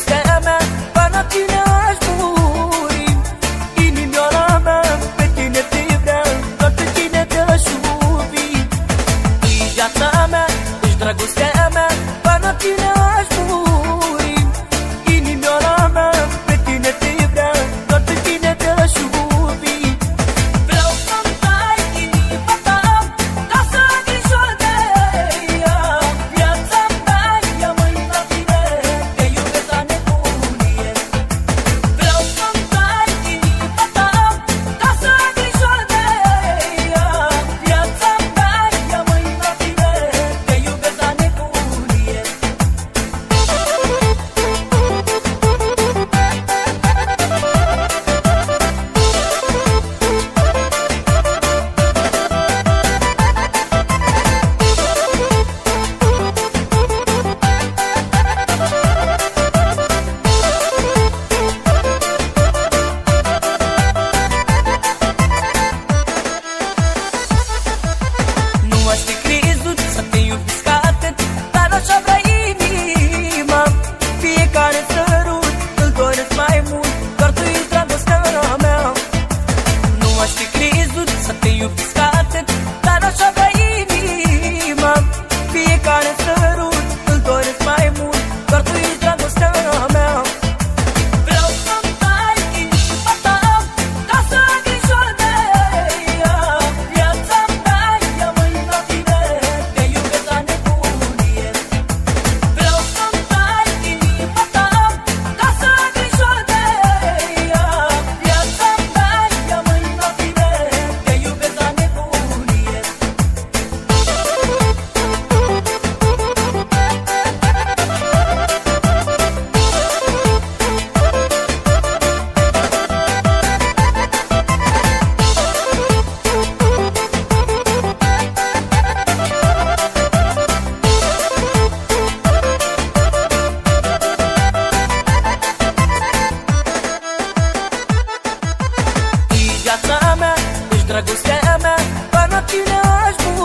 It's gotta Viața mea, ești dragostea mea. Doar la tine aș bun